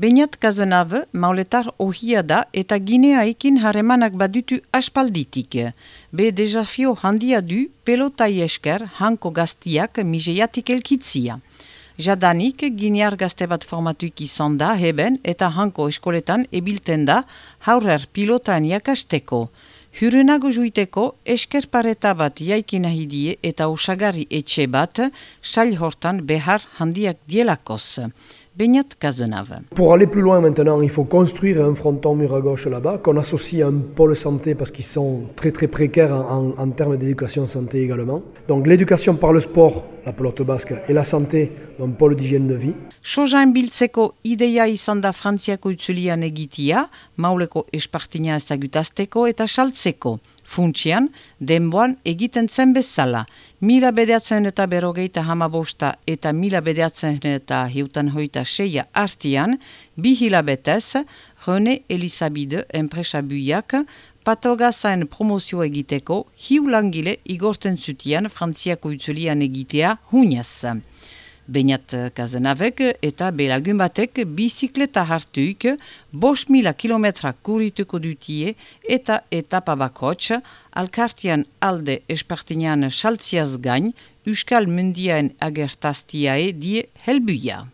Beniat Kazenav, mauletar ohia da eta gineaikin harremanak badutu aspalditik. Be desafio handia du pelotai esker hanko gaztiak miseiatik elkitzia. Jadanik, ginear gazte bat formatuik izan da heben eta hanko eskoletan ebilten da haurer pilotan jakasteko. Hurenago juiteko eskerpareta bat jaikina hidie eta usagari etxe bat, sail hortan behar handiak dielakoz. Pour aller plus loin maintenant, il faut construire un fronton mur à gauche là-bas, qu'on associe à un pôle santé parce qu'ils sont très très précaires en, en, termes d'éducation santé également. Donc l'éducation par le sport, la pelote basque, et la santé, un pôle d'hygiène de vie. Sojan biltzeko ideia izan da frantziako utzulian egitia, mauleko espartina ezagutazteko eta saltzeko. Funtsian, denboan egiten zen bezala. Mila bedeatzen eta berogeita hamabosta eta mila bedeatzen eta hiutan hoita seia artian, bi hilabetez, René Elisabide enpresabuiak patogazaen promozio egiteko hiu langile igorten zutian frantziako utzulian egitea hunez. Beinat kazenavek eta belagun batek bizikleta hartuik bos mila kilometra kurituko dutie eta etapa bakotx alkartian alde espartinean saltziaz gain Euskal Mundiaen agertaztiae die helbuia.